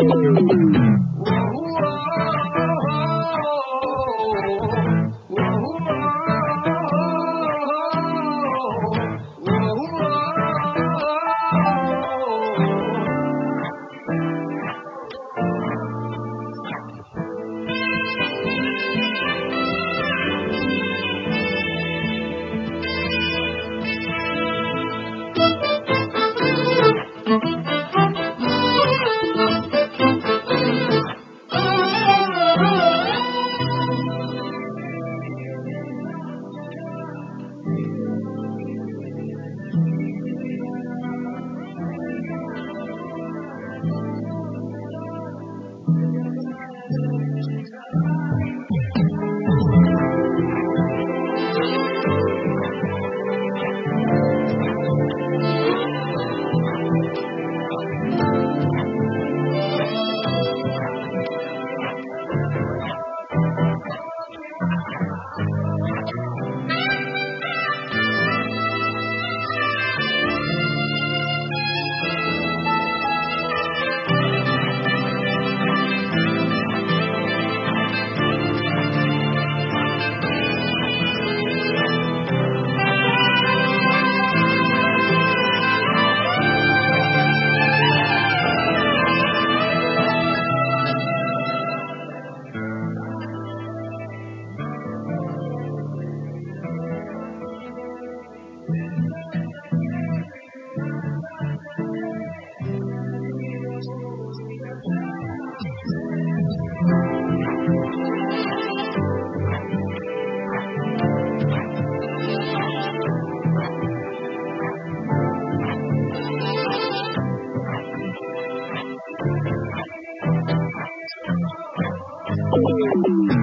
嗯。Thank.